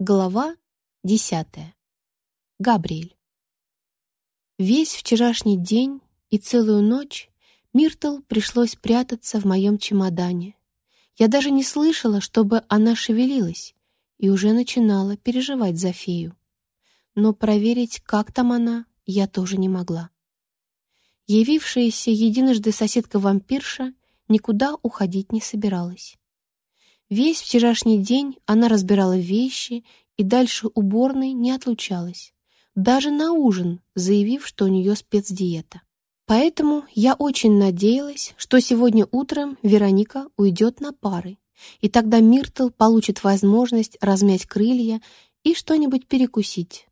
Глава десятая. Габриэль. Весь вчерашний день и целую ночь Миртл пришлось прятаться в моем чемодане. Я даже не слышала, чтобы она шевелилась, и уже начинала переживать за фею. Но проверить, как там она, я тоже не могла. Явившаяся единожды соседка-вампирша никуда уходить не собиралась. Весь вчерашний день она разбирала вещи и дальше уборной не отлучалась. Даже на ужин, заявив, что у нее спецдиета. Поэтому я очень надеялась, что сегодня утром Вероника уйдет на пары, и тогда Миртл получит возможность размять крылья и что-нибудь перекусить.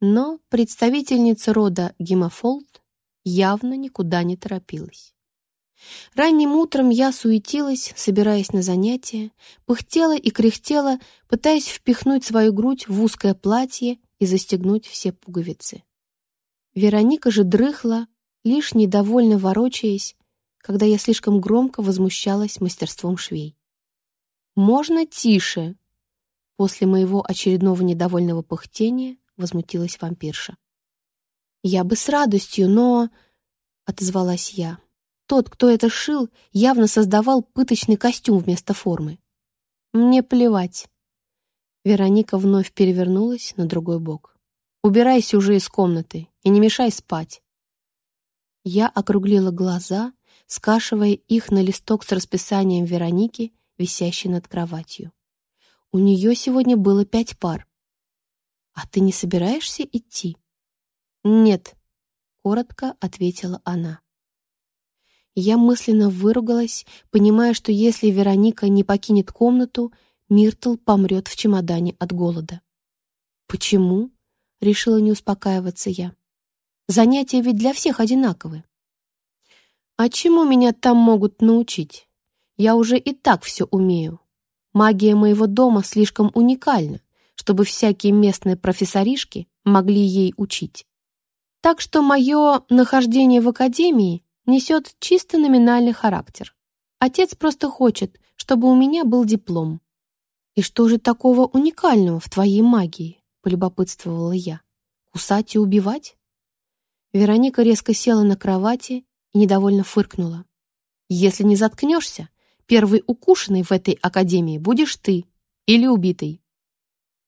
Но представительница рода Гемофолд явно никуда не торопилась. Ранним утром я суетилась, собираясь на занятия, пыхтела и кряхтела, пытаясь впихнуть свою грудь в узкое платье и застегнуть все пуговицы. Вероника же дрыхла, лишь недовольно ворочаясь, когда я слишком громко возмущалась мастерством швей. «Можно тише?» После моего очередного недовольного пыхтения возмутилась вампирша. «Я бы с радостью, но...» — отозвалась я. Тот, кто это шил, явно создавал пыточный костюм вместо формы. Мне плевать. Вероника вновь перевернулась на другой бок. «Убирайся уже из комнаты и не мешай спать». Я округлила глаза, скашивая их на листок с расписанием Вероники, висящий над кроватью. У нее сегодня было пять пар. «А ты не собираешься идти?» «Нет», — коротко ответила она. Я мысленно выругалась, понимая, что если Вероника не покинет комнату, Миртл помрет в чемодане от голода. «Почему?» — решила не успокаиваться я. «Занятия ведь для всех одинаковы». «А чему меня там могут научить? Я уже и так все умею. Магия моего дома слишком уникальна, чтобы всякие местные профессоришки могли ей учить. Так что мое нахождение в академии несет чисто номинальный характер. Отец просто хочет, чтобы у меня был диплом. «И что же такого уникального в твоей магии?» — полюбопытствовала я. «Кусать и убивать?» Вероника резко села на кровати и недовольно фыркнула. «Если не заткнешься, первый укушенный в этой академии будешь ты или убитый».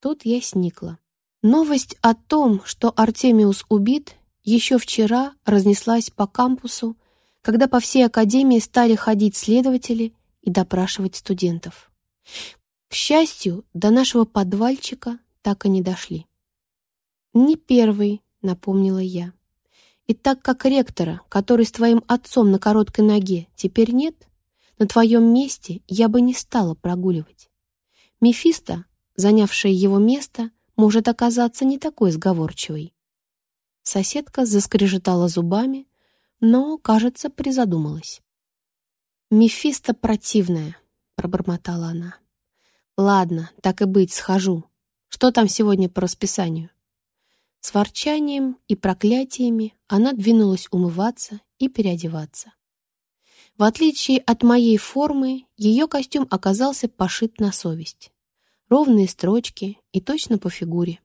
Тут я сникла. Новость о том, что Артемиус убит, еще вчера разнеслась по кампусу когда по всей академии стали ходить следователи и допрашивать студентов. К счастью, до нашего подвальчика так и не дошли. «Не первый», — напомнила я. «И так как ректора, который с твоим отцом на короткой ноге, теперь нет, на твоем месте я бы не стала прогуливать. Мефисто, занявшая его место, может оказаться не такой сговорчивой». Соседка заскрежетала зубами, но, кажется, призадумалась. «Мефисто противная», — пробормотала она. «Ладно, так и быть, схожу. Что там сегодня по расписанию?» С ворчанием и проклятиями она двинулась умываться и переодеваться. В отличие от моей формы, ее костюм оказался пошит на совесть. Ровные строчки и точно по фигуре.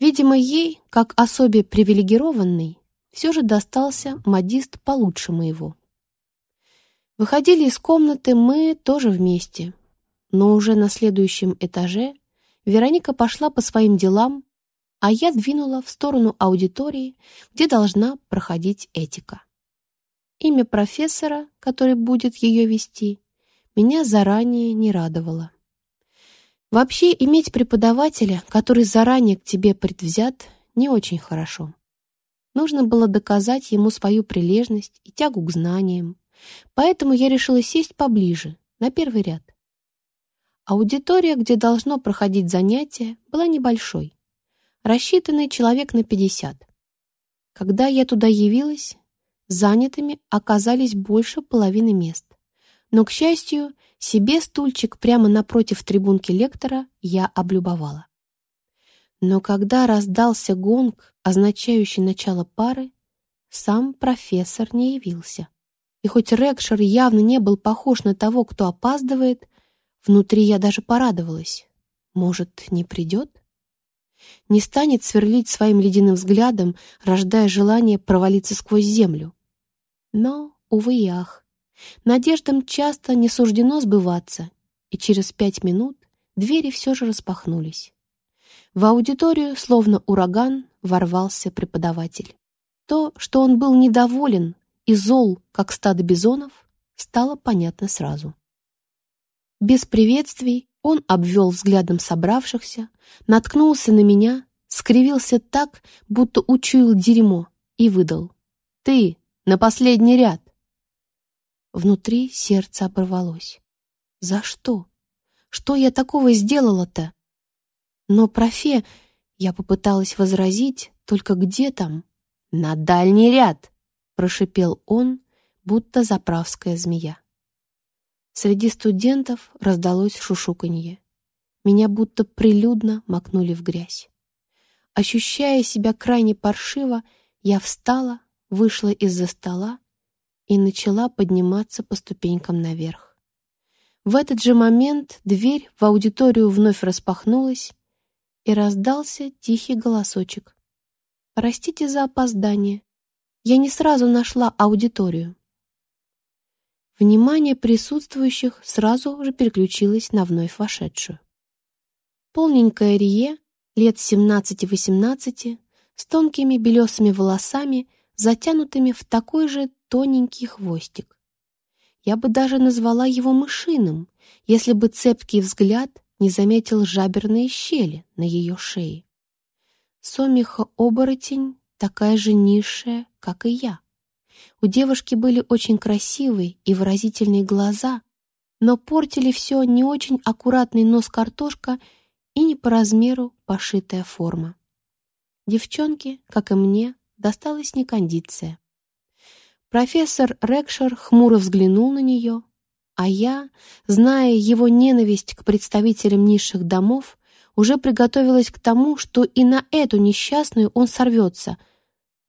Видимо, ей, как особе привилегированной, все же достался модист получше моего. Выходили из комнаты мы тоже вместе, но уже на следующем этаже Вероника пошла по своим делам, а я двинула в сторону аудитории, где должна проходить этика. Имя профессора, который будет ее вести, меня заранее не радовало. Вообще, иметь преподавателя, который заранее к тебе предвзят, не очень хорошо. Нужно было доказать ему свою прилежность и тягу к знаниям, поэтому я решила сесть поближе, на первый ряд. Аудитория, где должно проходить занятие, была небольшой, рассчитанный человек на 50. Когда я туда явилась, занятыми оказались больше половины мест. Но, к счастью, себе стульчик прямо напротив трибунки лектора я облюбовала. Но когда раздался гонг, означающий начало пары, сам профессор не явился. И хоть Рекшер явно не был похож на того, кто опаздывает, внутри я даже порадовалась. Может, не придет? Не станет сверлить своим ледяным взглядом, рождая желание провалиться сквозь землю. Но, увы и ах, надеждам часто не суждено сбываться, и через пять минут двери все же распахнулись. В аудиторию, словно ураган, ворвался преподаватель. То, что он был недоволен и зол, как стадо бизонов, стало понятно сразу. Без приветствий он обвел взглядом собравшихся, наткнулся на меня, скривился так, будто учуял дерьмо, и выдал. «Ты, на последний ряд!» Внутри сердце оборвалось. «За что? Что я такого сделала-то?» Но профе я попыталась возразить, только где там? «На дальний ряд!» — прошипел он, будто заправская змея. Среди студентов раздалось шушуканье. Меня будто прилюдно макнули в грязь. Ощущая себя крайне паршиво, я встала, вышла из-за стола и начала подниматься по ступенькам наверх. В этот же момент дверь в аудиторию вновь распахнулась, и раздался тихий голосочек. «Простите за опоздание. Я не сразу нашла аудиторию». Внимание присутствующих сразу же переключилось на вновь вошедшую. Полненькая Рие, лет 17-18, с тонкими белесыми волосами, затянутыми в такой же тоненький хвостик. Я бы даже назвала его мышиным, если бы цепкий взгляд не заметил жаберные щели на ее шее. Сомиха-оборотень такая же низшая, как и я. У девушки были очень красивые и выразительные глаза, но портили все не очень аккуратный нос-картошка и не по размеру пошитая форма. Девчонке, как и мне, досталась не кондиция. Профессор Рекшер хмуро взглянул на нее, а я, зная его ненависть к представителям низших домов, уже приготовилась к тому, что и на эту несчастную он сорвется,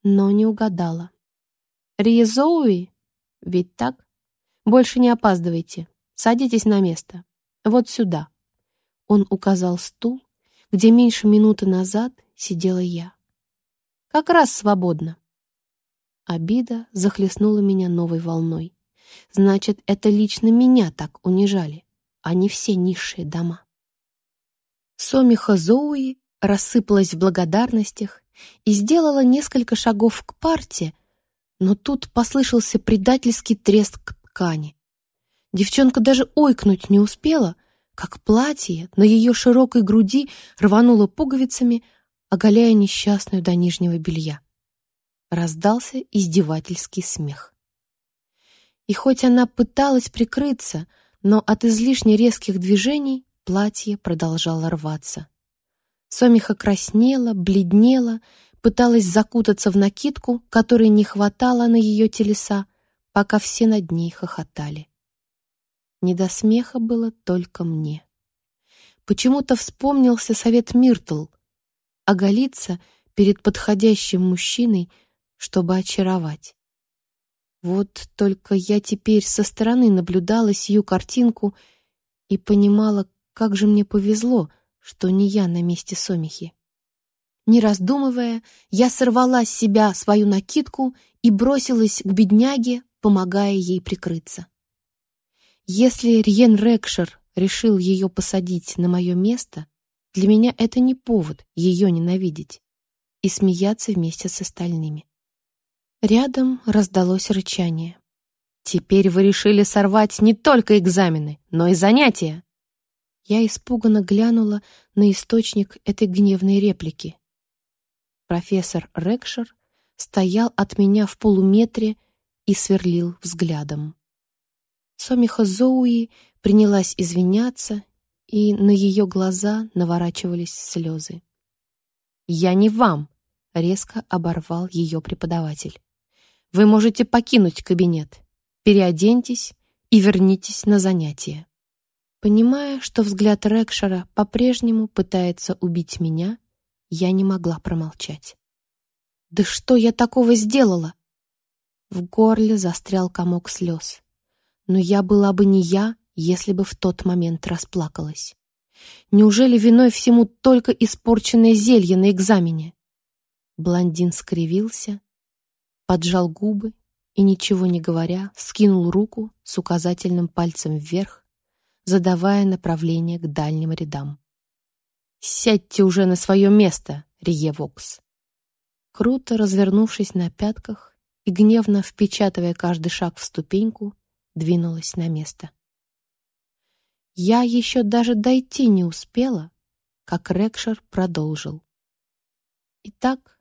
но не угадала. Риезоуи? Ведь так? Больше не опаздывайте. Садитесь на место. Вот сюда. Он указал стул, где меньше минуты назад сидела я. Как раз свободно. Обида захлестнула меня новой волной. Значит, это лично меня так унижали, а не все низшие дома. Сомиха Зоуи рассыпалась в благодарностях и сделала несколько шагов к парте, но тут послышался предательский треск ткани. Девчонка даже ойкнуть не успела, как платье на ее широкой груди рвануло пуговицами, оголяя несчастную до нижнего белья. Раздался издевательский смех. И хоть она пыталась прикрыться, но от излишне резких движений платье продолжало рваться. Сомиха краснела, бледнела, пыталась закутаться в накидку, которой не хватало на ее телеса, пока все над ней хохотали. Не до смеха было только мне. Почему-то вспомнился совет Миртл — оголиться перед подходящим мужчиной, чтобы очаровать. Вот только я теперь со стороны наблюдала сию картинку и понимала, как же мне повезло, что не я на месте Сомихи. Не раздумывая, я сорвала с себя свою накидку и бросилась к бедняге, помогая ей прикрыться. Если Риен Рекшер решил ее посадить на мое место, для меня это не повод ее ненавидеть и смеяться вместе с остальными. Рядом раздалось рычание. «Теперь вы решили сорвать не только экзамены, но и занятия!» Я испуганно глянула на источник этой гневной реплики. Профессор Рекшер стоял от меня в полуметре и сверлил взглядом. Сомиха Зоуи принялась извиняться, и на ее глаза наворачивались слезы. «Я не вам!» — резко оборвал ее преподаватель. «Вы можете покинуть кабинет, переоденьтесь и вернитесь на занятия». Понимая, что взгляд Рекшера по-прежнему пытается убить меня, я не могла промолчать. «Да что я такого сделала?» В горле застрял комок слез. Но я была бы не я, если бы в тот момент расплакалась. Неужели виной всему только испорченное зелье на экзамене? Блондин скривился, поджал губы и, ничего не говоря, скинул руку с указательным пальцем вверх, задавая направление к дальним рядам. «Сядьте уже на свое место, Риевокс!» Круто развернувшись на пятках и гневно впечатывая каждый шаг в ступеньку, двинулась на место. Я еще даже дойти не успела, как Рекшер продолжил. Итак,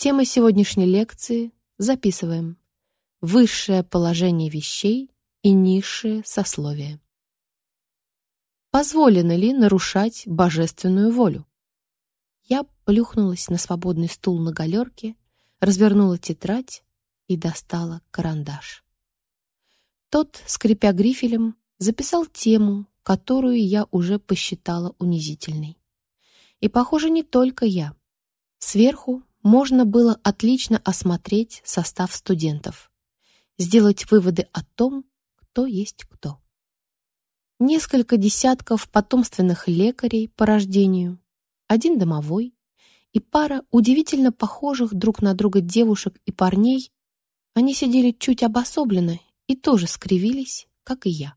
тема сегодняшней лекции записываем. Высшее положение вещей и низшее сословие. Позволено ли нарушать божественную волю? Я плюхнулась на свободный стул на галерке, развернула тетрадь и достала карандаш. Тот, скрипя грифелем, записал тему, которую я уже посчитала унизительной. И, похоже, не только я. Сверху можно было отлично осмотреть состав студентов, сделать выводы о том, кто есть кто. Несколько десятков потомственных лекарей по рождению, один домовой и пара удивительно похожих друг на друга девушек и парней, они сидели чуть обособленно и тоже скривились, как и я.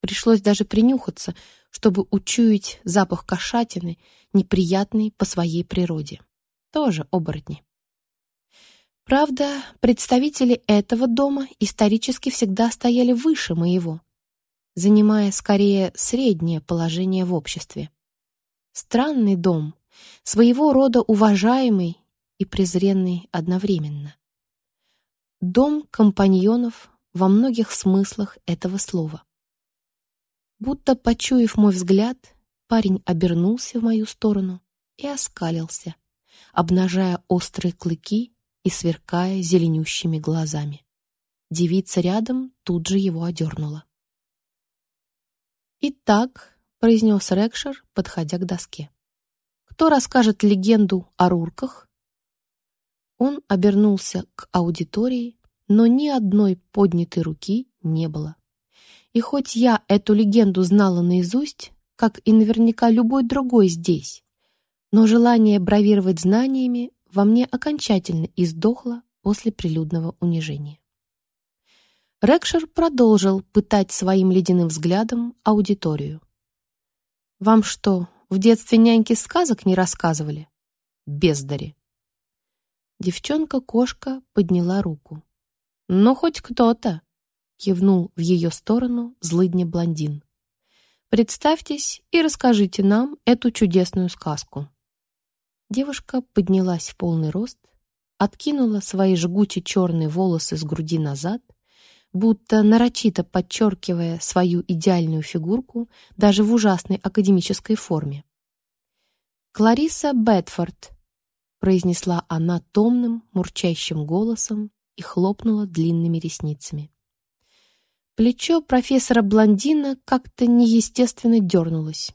Пришлось даже принюхаться, чтобы учуять запах кошатины, неприятный по своей природе. Тоже оборотни. Правда, представители этого дома исторически всегда стояли выше моего, занимая скорее среднее положение в обществе. Странный дом, своего рода уважаемый и презренный одновременно. Дом компаньонов во многих смыслах этого слова. Будто почуяв мой взгляд, парень обернулся в мою сторону и оскалился, обнажая острые клыки и сверкая зеленющими глазами. Девица рядом тут же его одернула. «Итак», произнес Рекшер, подходя к доске. «Кто расскажет легенду о рурках?» Он обернулся к аудитории, но ни одной поднятой руки не было. И хоть я эту легенду знала наизусть, как и наверняка любой другой здесь, но желание бравировать знаниями во мне окончательно издохло после прилюдного унижения. Рекшер продолжил пытать своим ледяным взглядом аудиторию. Вам что, в детстве няньки сказок не рассказывали? Бездари. Девчонка-кошка подняла руку. «Ну, хоть кто-то!» — кивнул в ее сторону злыдня блондин. «Представьтесь и расскажите нам эту чудесную сказку». Девушка поднялась в полный рост, откинула свои жгучие черные волосы с груди назад будто нарочито подчеркивая свою идеальную фигурку даже в ужасной академической форме. «Клариса Бетфорд», — произнесла она томным, мурчащим голосом и хлопнула длинными ресницами. Плечо профессора Блондина как-то неестественно дернулось.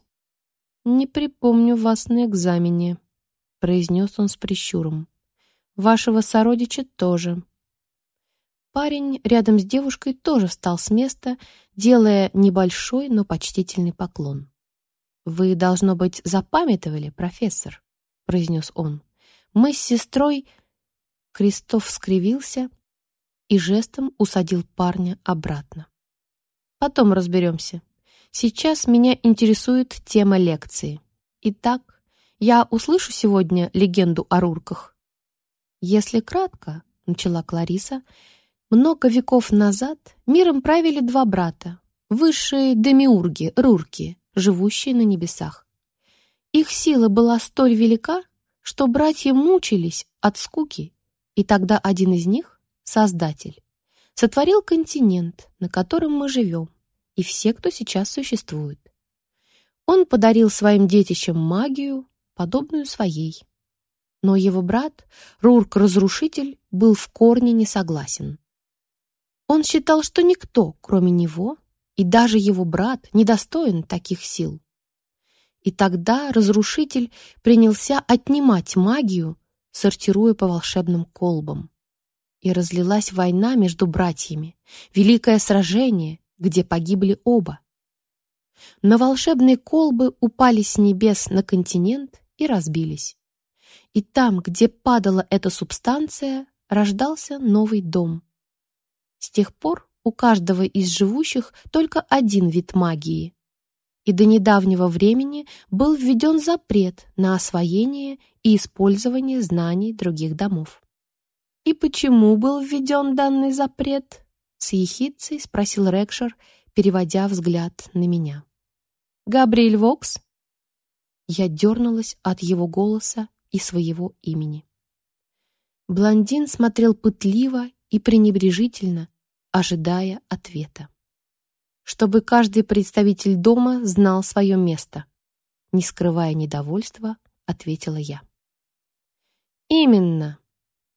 «Не припомню вас на экзамене», — произнес он с прищуром. «Вашего сородича тоже». Парень рядом с девушкой тоже встал с места, делая небольшой, но почтительный поклон. «Вы, должно быть, запамятовали, профессор», — произнес он. «Мы с сестрой...» Крестов скривился и жестом усадил парня обратно. «Потом разберемся. Сейчас меня интересует тема лекции. Итак, я услышу сегодня легенду о рурках?» «Если кратко», — начала Клариса, — много веков назад миром правили два брата, высшие демиурги, рурки, живущие на небесах. Их сила была столь велика, что братья мучились от скуки, и тогда один из них, Создатель, сотворил континент, на котором мы живем, и все, кто сейчас существует. Он подарил своим детищам магию, подобную своей. Но его брат, Рурк-разрушитель, был в корне не согласен. Он считал, что никто, кроме него, и даже его брат, недостоин таких сил. И тогда разрушитель принялся отнимать магию, сортируя по волшебным колбам. И разлилась война между братьями, великое сражение, где погибли оба. но волшебные колбы упали с небес на континент и разбились. И там, где падала эта субстанция, рождался новый дом. С тех пор у каждого из живущих только один вид магии. И до недавнего времени был введен запрет на освоение и использование знаний других домов. «И почему был введен данный запрет?» С ехидцей спросил Рекшер, переводя взгляд на меня. «Габриэль Вокс?» Я дернулась от его голоса и своего имени. Блондин смотрел пытливо и пренебрежительно, ожидая ответа. Чтобы каждый представитель дома знал свое место. Не скрывая недовольства, ответила я. Именно.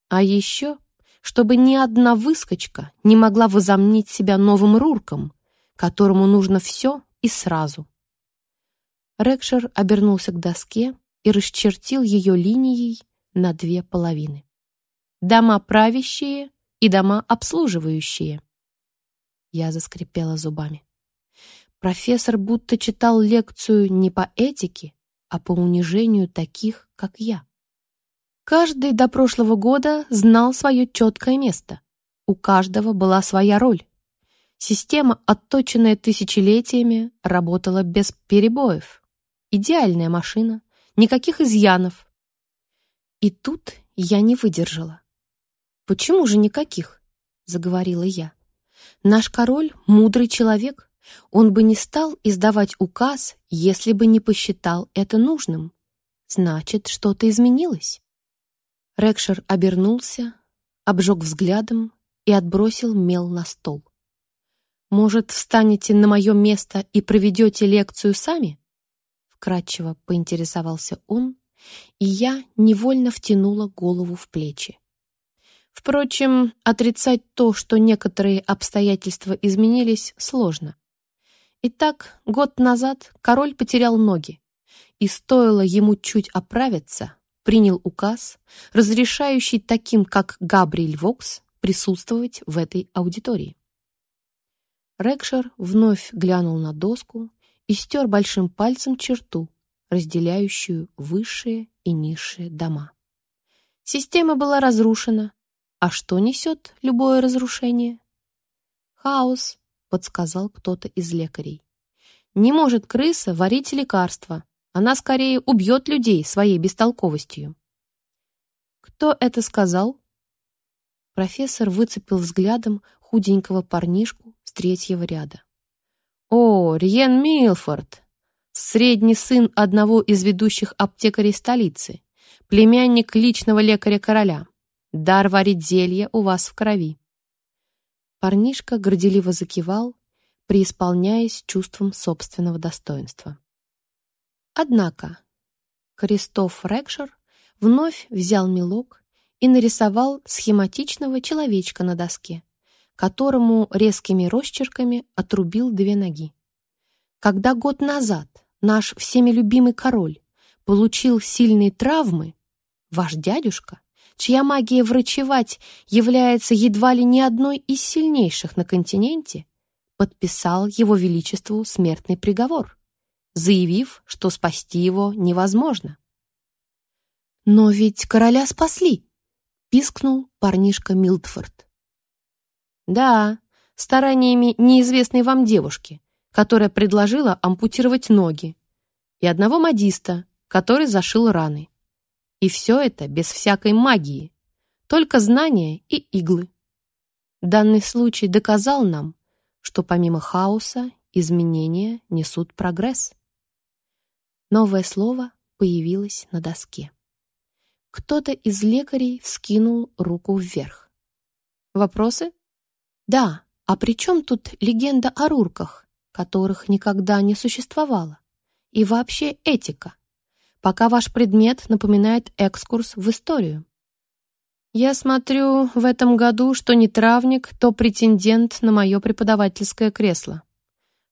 А еще, чтобы ни одна выскочка не могла возомнить себя новым Рурком, которому нужно все и сразу. Рекшер обернулся к доске и расчертил ее линией на две половины. Дома правящие и дома обслуживающие. Я заскрипела зубами. Профессор будто читал лекцию не по этике, а по унижению таких, как я. Каждый до прошлого года знал свое четкое место. У каждого была своя роль. Система, отточенная тысячелетиями, работала без перебоев. Идеальная машина, никаких изъянов. И тут я не выдержала. «Почему же никаких?» — заговорила я. «Наш король — мудрый человек. Он бы не стал издавать указ, если бы не посчитал это нужным. Значит, что-то изменилось». Рекшер обернулся, обжег взглядом и отбросил мел на стол. «Может, встанете на мое место и проведете лекцию сами?» Вкратчиво поинтересовался он, и я невольно втянула голову в плечи. Впрочем, отрицать то, что некоторые обстоятельства изменились, сложно. Итак, год назад король потерял ноги, и стоило ему чуть оправиться, принял указ, разрешающий таким, как Габриэль Вокс, присутствовать в этой аудитории. Рекшер вновь глянул на доску и стер большим пальцем черту, разделяющую высшие и низшие дома. Система была разрушена, а что несет любое разрушение? Хаос, подсказал кто-то из лекарей. Не может крыса варить лекарства, она скорее убьет людей своей бестолковостью. Кто это сказал? Профессор выцепил взглядом худенького парнишку с третьего ряда. О, Риен Милфорд, средний сын одного из ведущих аптекарей столицы, племянник личного лекаря короля. Дар варить зелье у вас в крови. Парнишка горделиво закивал, преисполняясь чувством собственного достоинства. Однако Крестов Рекшер вновь взял мелок и нарисовал схематичного человечка на доске, которому резкими росчерками отрубил две ноги. Когда год назад наш всеми любимый король получил сильные травмы, ваш дядюшка, чья магия врачевать является едва ли не одной из сильнейших на континенте, подписал его величеству смертный приговор заявив, что спасти его невозможно. «Но ведь короля спасли!» — пискнул парнишка Милтфорд. «Да, стараниями неизвестной вам девушки, которая предложила ампутировать ноги, и одного модиста, который зашил раны. И все это без всякой магии, только знания и иглы. Данный случай доказал нам, что помимо хаоса изменения несут прогресс. Новое слово появилось на доске. Кто-то из лекарей вскинул руку вверх. Вопросы? Да, а при чем тут легенда о рурках, которых никогда не существовало? И вообще этика? Пока ваш предмет напоминает экскурс в историю. Я смотрю в этом году, что не травник, то претендент на мое преподавательское кресло.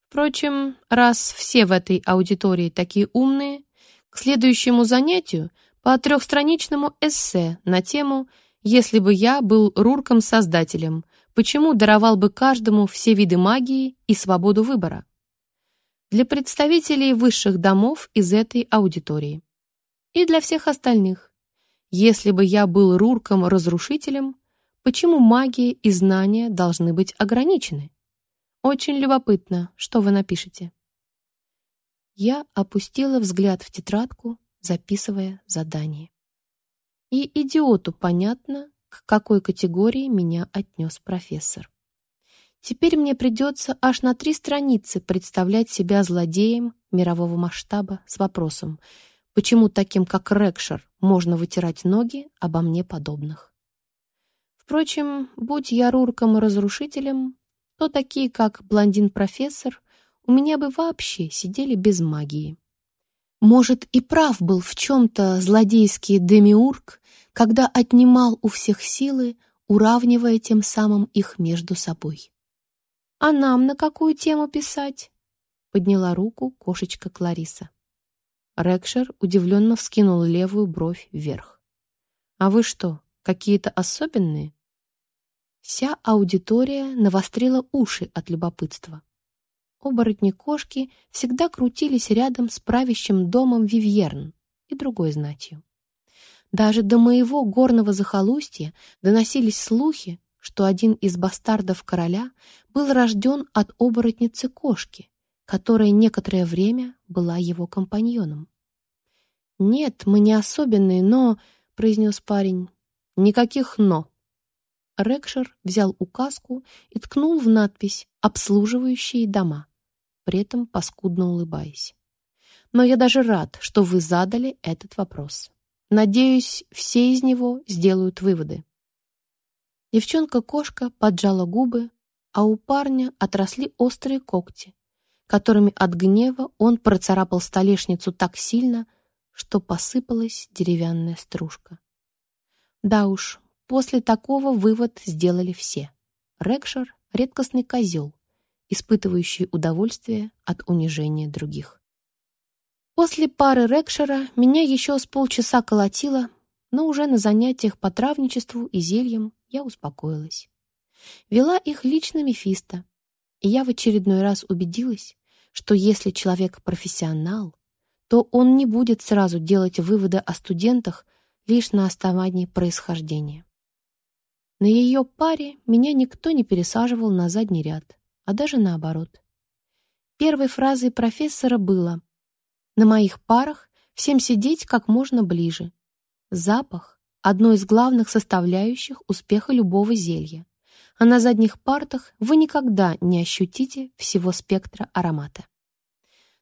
Впрочем, раз все в этой аудитории такие умные, к следующему занятию по трехстраничному эссе на тему «Если бы я был Рурком-создателем, почему даровал бы каждому все виды магии и свободу выбора?» для представителей высших домов из этой аудитории. И для всех остальных. Если бы я был Рурком-разрушителем, почему магия и знания должны быть ограничены? Очень любопытно, что вы напишете. Я опустила взгляд в тетрадку, записывая задание. И идиоту понятно, к какой категории меня отнес профессор. Теперь мне придется аж на три страницы представлять себя злодеем мирового масштаба с вопросом, почему таким, как Рекшер, можно вытирать ноги обо мне подобных. Впрочем, будь я Рурком-разрушителем, то такие, как блондин-профессор, у меня бы вообще сидели без магии. Может, и прав был в чем-то злодейский демиург, когда отнимал у всех силы, уравнивая тем самым их между собой. «А нам на какую тему писать?» — подняла руку кошечка Клариса. Рекшер удивленно вскинул левую бровь вверх. «А вы что, какие-то особенные?» Вся аудитория навострила уши от любопытства. Оборотни-кошки всегда крутились рядом с правящим домом Вивьерн и другой знатью. Даже до моего горного захолустья доносились слухи, что один из бастардов короля был рожден от оборотницы кошки, которая некоторое время была его компаньоном. «Нет, мы не особенные, но...» — произнес парень. «Никаких «но». Рекшер взял указку и ткнул в надпись «Обслуживающие дома», при этом паскудно улыбаясь. «Но я даже рад, что вы задали этот вопрос. Надеюсь, все из него сделают выводы. Девчонка-кошка поджала губы, а у парня отросли острые когти, которыми от гнева он процарапал столешницу так сильно, что посыпалась деревянная стружка. Да уж, после такого вывод сделали все. Рекшер — редкостный козел, испытывающий удовольствие от унижения других. После пары Рекшера меня еще с полчаса колотило, но уже на занятиях по травничеству и зельям я успокоилась. Вела их лично Мефисто, и я в очередной раз убедилась, что если человек профессионал, то он не будет сразу делать выводы о студентах лишь на основании происхождения. На ее паре меня никто не пересаживал на задний ряд, а даже наоборот. Первой фразой профессора было «На моих парах всем сидеть как можно ближе. Запах одно из главных составляющих успеха любого зелья, а на задних партах вы никогда не ощутите всего спектра аромата.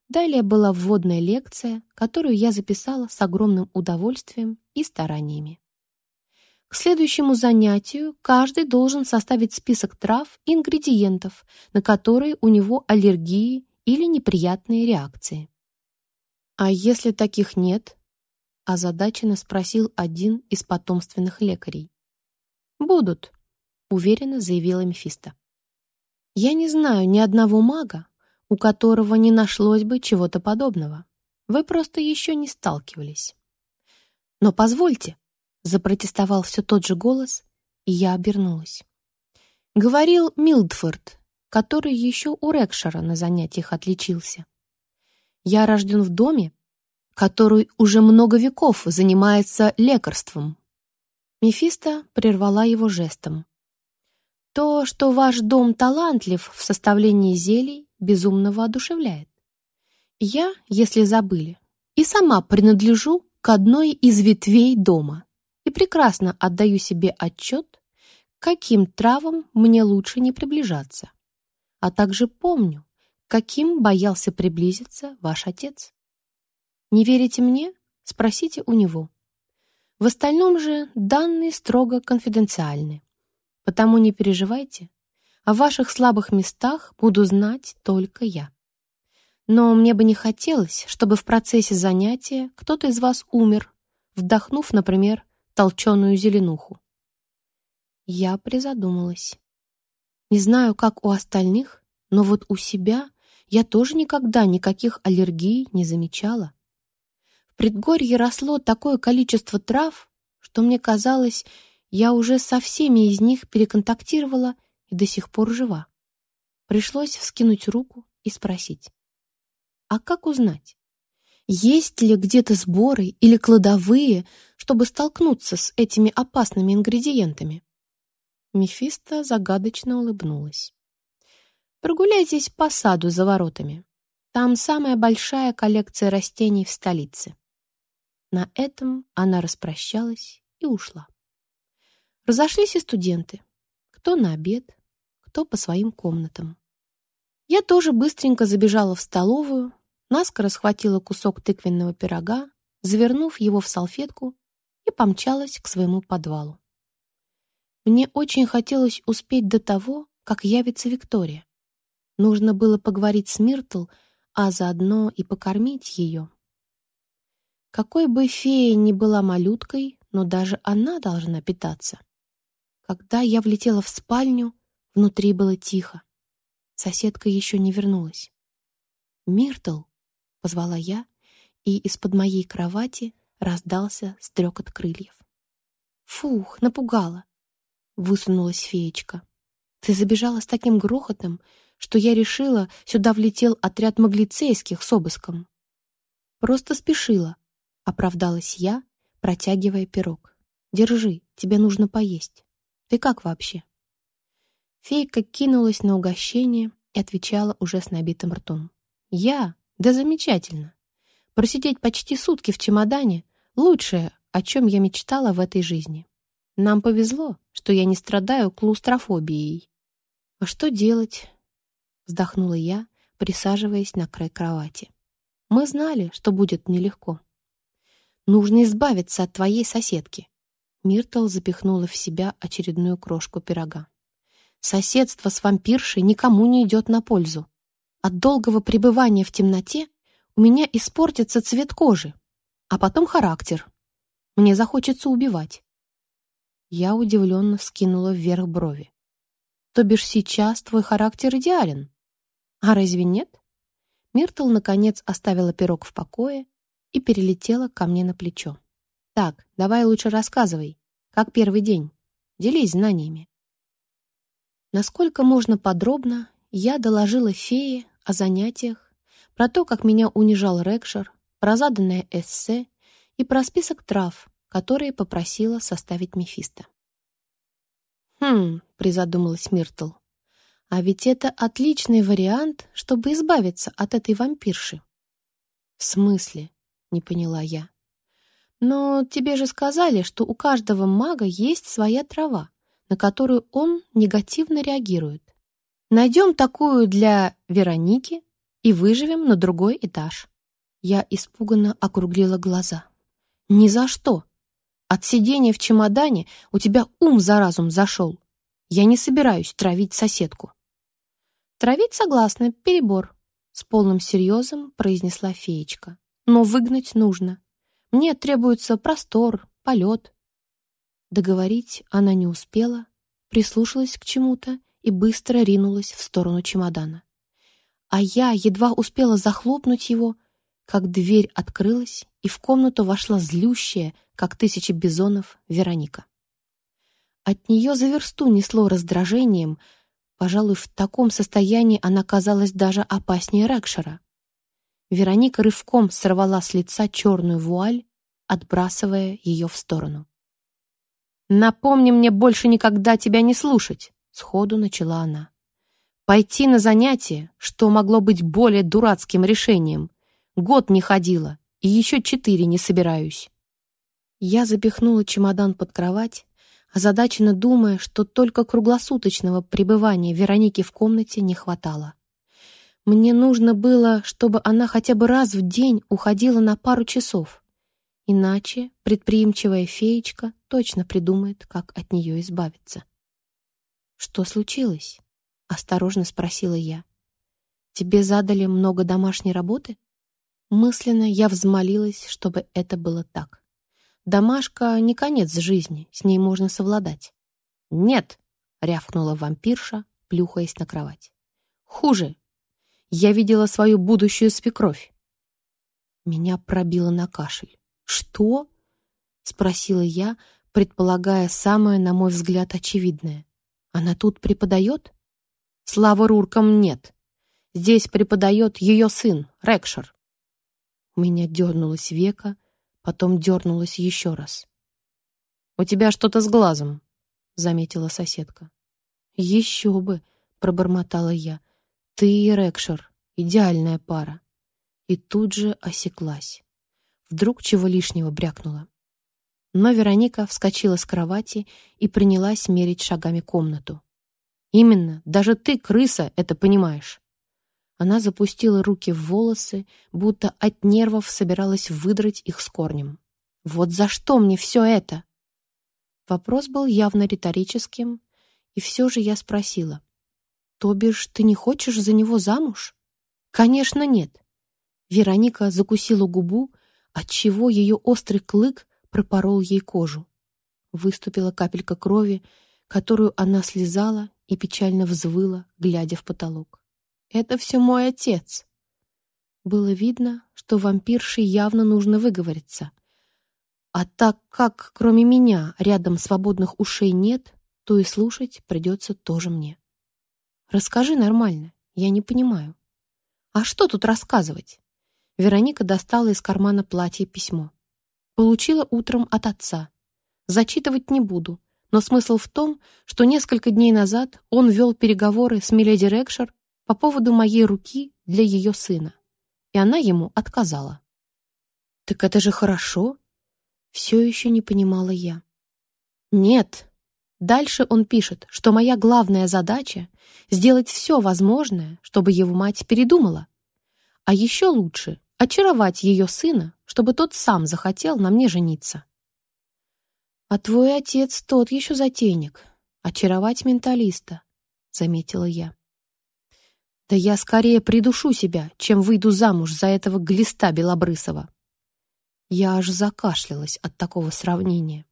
Далее была вводная лекция, которую я записала с огромным удовольствием и стараниями. К следующему занятию каждый должен составить список трав и ингредиентов, на которые у него аллергии или неприятные реакции. А если таких нет, озадаченно спросил один из потомственных лекарей. «Будут», — уверенно заявила Мефисто. «Я не знаю ни одного мага, у которого не нашлось бы чего-то подобного. Вы просто еще не сталкивались». «Но позвольте», — запротестовал все тот же голос, и я обернулась. Говорил Милдфорд, который еще у Рекшера на занятиях отличился. «Я рожден в доме, который уже много веков занимается лекарством. Мефисто прервала его жестом. То, что ваш дом талантлив в составлении зелий, безумно воодушевляет. Я, если забыли, и сама принадлежу к одной из ветвей дома и прекрасно отдаю себе отчет, каким травам мне лучше не приближаться, а также помню, каким боялся приблизиться ваш отец. Не верите мне? Спросите у него. В остальном же данные строго конфиденциальны. Потому не переживайте. О ваших слабых местах буду знать только я. Но мне бы не хотелось, чтобы в процессе занятия кто-то из вас умер, вдохнув, например, толченую зеленуху. Я призадумалась. Не знаю, как у остальных, но вот у себя я тоже никогда никаких аллергий не замечала предгорье росло такое количество трав, что мне казалось, я уже со всеми из них переконтактировала и до сих пор жива. Пришлось вскинуть руку и спросить. А как узнать? Есть ли где-то сборы или кладовые, чтобы столкнуться с этими опасными ингредиентами? Мефисто загадочно улыбнулась. Прогуляйтесь по саду за воротами. Там самая большая коллекция растений в столице. На этом она распрощалась и ушла. Разошлись и студенты. Кто на обед, кто по своим комнатам. Я тоже быстренько забежала в столовую, наскоро схватила кусок тыквенного пирога, завернув его в салфетку и помчалась к своему подвалу. Мне очень хотелось успеть до того, как явится Виктория. Нужно было поговорить с Миртл, а заодно и покормить ее. Какой бы фея ни была малюткой, но даже она должна питаться. Когда я влетела в спальню, внутри было тихо. Соседка еще не вернулась. «Миртл!» — позвала я, и из-под моей кровати раздался стрекот крыльев. «Фух, напугала!» — высунулась феечка. «Ты забежала с таким грохотом, что я решила, сюда влетел отряд моглицейских с обыском. Просто спешила, оправдалась я, протягивая пирог. Держи, тебе нужно поесть. Ты как вообще? Фейка кинулась на угощение и отвечала уже с набитым ртом. Я? Да замечательно. Просидеть почти сутки в чемодане — лучшее, о чем я мечтала в этой жизни. Нам повезло, что я не страдаю клаустрофобией. А что делать? вздохнула я, присаживаясь на край кровати. Мы знали, что будет нелегко. Нужно избавиться от твоей соседки. Миртл запихнула в себя очередную крошку пирога. Соседство с вампиршей никому не идет на пользу. От долгого пребывания в темноте у меня испортится цвет кожи, а потом характер. Мне захочется убивать. Я удивленно вскинула вверх брови. То бишь сейчас твой характер идеален. А разве нет? Миртл, наконец, оставила пирог в покое и перелетела ко мне на плечо. «Так, давай лучше рассказывай, как первый день. Делись знаниями». Насколько можно подробно, я доложила фее о занятиях, про то, как меня унижал Рекшер, про заданное эссе и про список трав, которые попросила составить Мефисто. «Хм», — призадумалась Миртл, а ведь это отличный вариант, чтобы избавиться от этой вампирши. В смысле? Не поняла я. Но тебе же сказали, что у каждого мага есть своя трава, на которую он негативно реагирует. Найдем такую для Вероники и выживем на другой этаж. Я испуганно округлила глаза. Ни за что. От сидения в чемодане у тебя ум за разум зашел. Я не собираюсь травить соседку. «Травить согласна, перебор», — с полным серьезом произнесла феечка. «Но выгнать нужно. Мне требуется простор, полет». Договорить она не успела, прислушалась к чему-то и быстро ринулась в сторону чемодана. А я едва успела захлопнуть его, как дверь открылась, и в комнату вошла злющая, как тысячи бизонов, Вероника. От нее за версту несло раздражением, Пожалуй, в таком состоянии она казалась даже опаснее Рекшера. Вероника рывком сорвала с лица черную вуаль, отбрасывая ее в сторону. «Напомни мне больше никогда тебя не слушать», — сходу начала она. «Пойти на занятие, что могло быть более дурацким решением. Год не ходила, и еще четыре не собираюсь». Я запихнула чемодан под кровать, озадаченно думая, что только круглосуточного пребывания Вероники в комнате не хватало. Мне нужно было, чтобы она хотя бы раз в день уходила на пару часов. Иначе предприимчивая феечка точно придумает, как от нее избавиться. «Что случилось?» — осторожно спросила я. «Тебе задали много домашней работы?» Мысленно я взмолилась, чтобы это было так. Домашка не конец жизни, с ней можно совладать. «Нет!» — рявкнула вампирша, плюхаясь на кровать. «Хуже! Я видела свою будущую свекровь!» Меня пробило на кашель. «Что?» — спросила я, предполагая самое, на мой взгляд, очевидное. «Она тут преподает?» «Слава руркам нет!» Здесь преподает ее сын, Рекшер». У меня дернулось века, потом дернулось еще раз. «У тебя что-то с глазом», — заметила соседка. «Еще бы», — пробормотала я. «Ты и Рекшер. Идеальная пара». И тут же осеклась. Вдруг чего лишнего брякнула. Но Вероника вскочила с кровати и принялась мерить шагами комнату. «Именно, даже ты, крыса, это понимаешь». Она запустила руки в волосы, будто от нервов собиралась выдрать их с корнем. «Вот за что мне все это?» Вопрос был явно риторическим, и все же я спросила. «То бишь, ты не хочешь за него замуж?» «Конечно, нет». Вероника закусила губу, отчего ее острый клык пропорол ей кожу. Выступила капелька крови, которую она слезала и печально взвыла, глядя в потолок. «Это все мой отец!» Было видно, что вампирше явно нужно выговориться. А так как, кроме меня, рядом свободных ушей нет, то и слушать придется тоже мне. Расскажи нормально, я не понимаю. А что тут рассказывать? Вероника достала из кармана платья письмо. Получила утром от отца. Зачитывать не буду, но смысл в том, что несколько дней назад он вел переговоры с Миледи Рекшер по поводу моей руки для ее сына, и она ему отказала. «Так это же хорошо!» Все еще не понимала я. «Нет!» Дальше он пишет, что моя главная задача — сделать все возможное, чтобы его мать передумала. А еще лучше — очаровать ее сына, чтобы тот сам захотел на мне жениться. «А твой отец тот еще затейник. Очаровать менталиста», — заметила я. «Да я скорее придушу себя, чем выйду замуж за этого глиста Белобрысова». Я аж закашлялась от такого сравнения.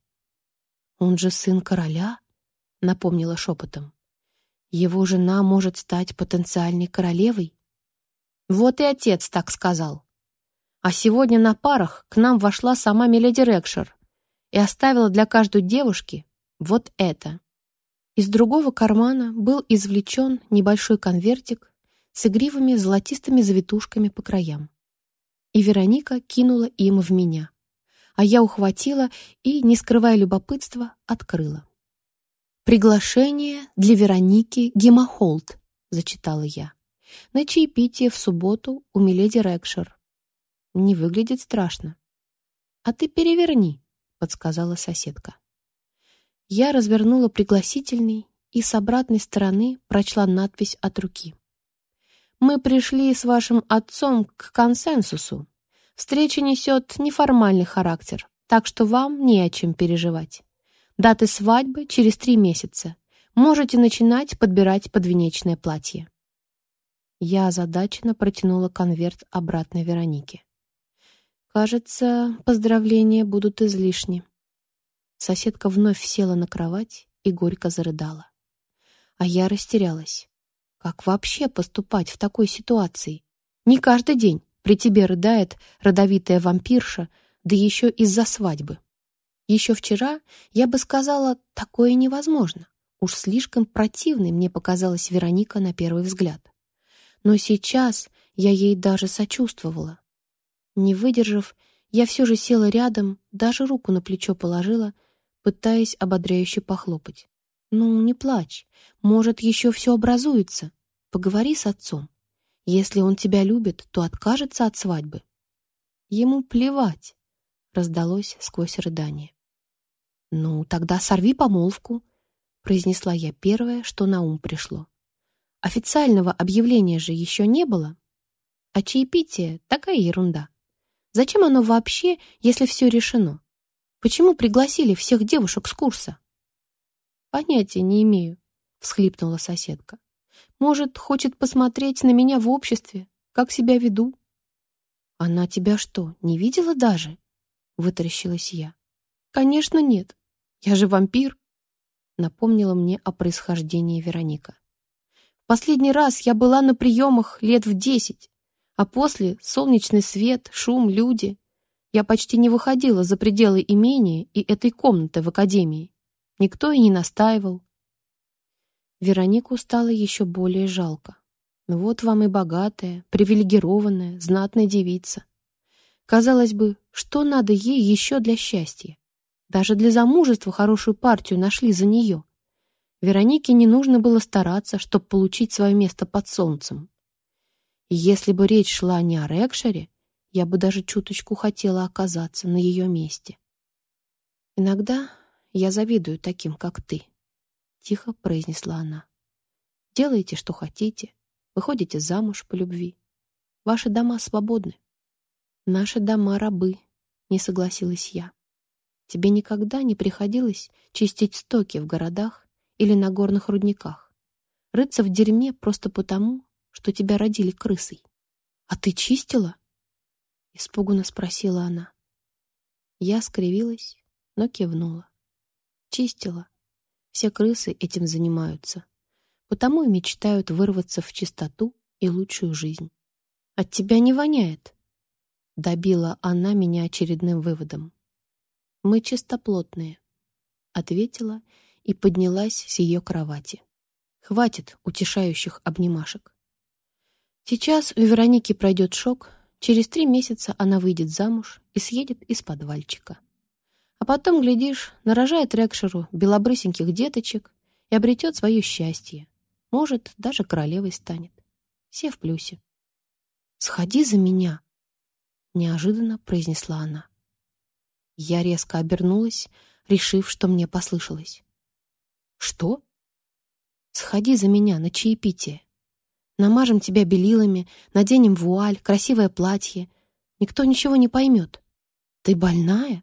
«Он же сын короля», — напомнила шепотом. «Его жена может стать потенциальной королевой». «Вот и отец так сказал», а сегодня на парах к нам вошла сама Миледи Рекшер и оставила для каждой девушки вот это. Из другого кармана был извлечен небольшой конвертик с игривыми золотистыми завитушками по краям. И Вероника кинула им в меня, а я ухватила и, не скрывая любопытства, открыла. «Приглашение для Вероники Гемахолд», — зачитала я, «на чаепитие в субботу у Миледи Рекшер не выглядит страшно. «А ты переверни», — подсказала соседка. Я развернула пригласительный и с обратной стороны прочла надпись от руки. «Мы пришли с вашим отцом к консенсусу. Встреча несет неформальный характер, так что вам не о чем переживать. Даты свадьбы через три месяца. Можете начинать подбирать подвенечное платье». Я озадаченно протянула конверт обратно Веронике. Кажется, поздравления будут излишни. Соседка вновь села на кровать и горько зарыдала. А я растерялась. Как вообще поступать в такой ситуации? Не каждый день при тебе рыдает родовитая вампирша, да еще из-за свадьбы. Еще вчера я бы сказала, такое невозможно. Уж слишком противной мне показалась Вероника на первый взгляд. Но сейчас я ей даже сочувствовала. Не выдержав, я все же села рядом, даже руку на плечо положила, пытаясь ободряюще похлопать. «Ну, не плачь. Может, еще все образуется. Поговори с отцом. Если он тебя любит, то откажется от свадьбы». «Ему плевать», — раздалось сквозь рыдание. «Ну, тогда сорви помолвку», — произнесла я первое, что на ум пришло. «Официального объявления же еще не было. А чаепитие — такая ерунда». Зачем оно вообще, если все решено? Почему пригласили всех девушек с курса? Понятия не имею, всхлипнула соседка. Может, хочет посмотреть на меня в обществе, как себя веду? Она тебя что, не видела даже? Вытаращилась я. Конечно, нет. Я же вампир. Напомнила мне о происхождении Вероника. Последний раз я была на приемах лет в десять. А после — солнечный свет, шум, люди. Я почти не выходила за пределы имения и этой комнаты в академии. Никто и не настаивал. Веронику стало еще более жалко. Вот вам и богатая, привилегированная, знатная девица. Казалось бы, что надо ей еще для счастья? Даже для замужества хорошую партию нашли за нее. Веронике не нужно было стараться, чтобы получить свое место под солнцем. Если бы речь шла не о Рекшере, я бы даже чуточку хотела оказаться на ее месте. Иногда я завидую таким, как ты, — тихо произнесла она. Делайте, что хотите, выходите замуж по любви. Ваши дома свободны. Наши дома рабы, не согласилась я. Тебе никогда не приходилось чистить стоки в городах или на горных рудниках? Рыться в дерьме просто потому, что тебя родили крысой. А ты чистила? Испуганно спросила она. Я скривилась, но кивнула. Чистила. Все крысы этим занимаются потому и мечтают вырваться в чистоту и лучшую жизнь. «От тебя не воняет», — добила она меня очередным выводом. «Мы чистоплотные», — ответила и поднялась с ее кровати. «Хватит утешающих обнимашек. Сейчас у Вероники пройдет шок, через три месяца она выйдет замуж и съедет из подвальчика. А потом, глядишь, нарожает Рекшеру белобрысеньких деточек и обретет свое счастье, может, даже королевой станет. Все в плюсе. «Сходи за меня!» — неожиданно произнесла она. Я резко обернулась, решив, что мне послышалось. «Что?» «Сходи за меня на чаепитие. Намажем тебя белилами, наденем вуаль, красивое платье. Никто ничего не поймет. Ты больная?»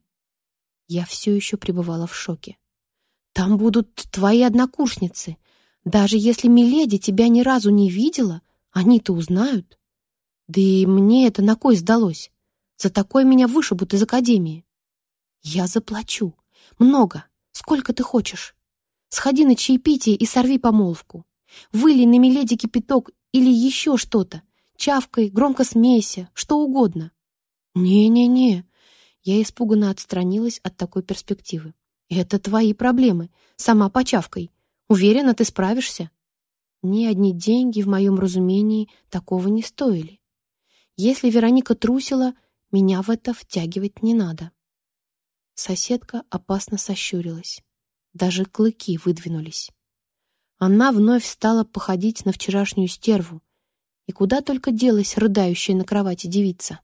Я все еще пребывала в шоке. «Там будут твои однокурсницы, даже если Миледи тебя ни разу не видела, они-то узнают. Да и мне это на кой сдалось? За такое меня вышибут из академии. Я заплачу. Много. Сколько ты хочешь. Сходи на чаепитие и сорви помолвку. Вылей на Миледи кипяток или еще что-то. Чавкой, громко смейся, что угодно. Не-не-не. Я испуганно отстранилась от такой перспективы. Это твои проблемы. Сама почавкой. Уверена, ты справишься?» Ни одни деньги, в моем разумении, такого не стоили. Если Вероника трусила, меня в это втягивать не надо. Соседка опасно сощурилась. Даже клыки выдвинулись. Она вновь стала походить на вчерашнюю стерву. И куда только делась рыдающая на кровати девица.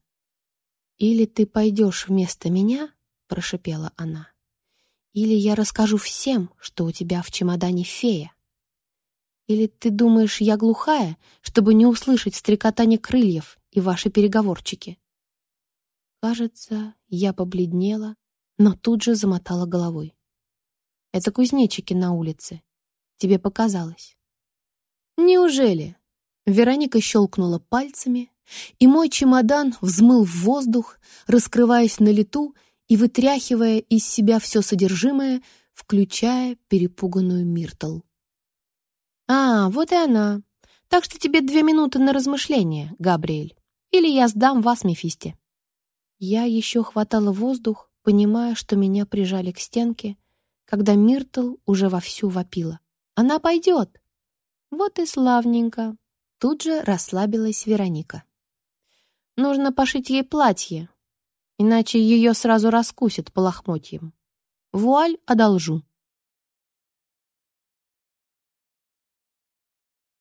«Или ты пойдешь вместо меня?» — прошипела она. Или я расскажу всем, что у тебя в чемодане фея. Или ты думаешь, я глухая, чтобы не услышать стрекотание крыльев и ваши переговорчики? Кажется, я побледнела, но тут же замотала головой. Это кузнечики на улице. Тебе показалось. Неужели? Вероника щелкнула пальцами, и мой чемодан взмыл в воздух, раскрываясь на лету и вытряхивая из себя все содержимое, включая перепуганную Миртл. «А, вот и она. Так что тебе две минуты на размышление, Габриэль. Или я сдам вас Мефисте». Я еще хватала воздух, понимая, что меня прижали к стенке, когда Миртл уже вовсю вопила. «Она пойдет!» «Вот и славненько!» Тут же расслабилась Вероника. «Нужно пошить ей платье, иначе ее сразу раскусят по лохмотьям. Вуаль одолжу.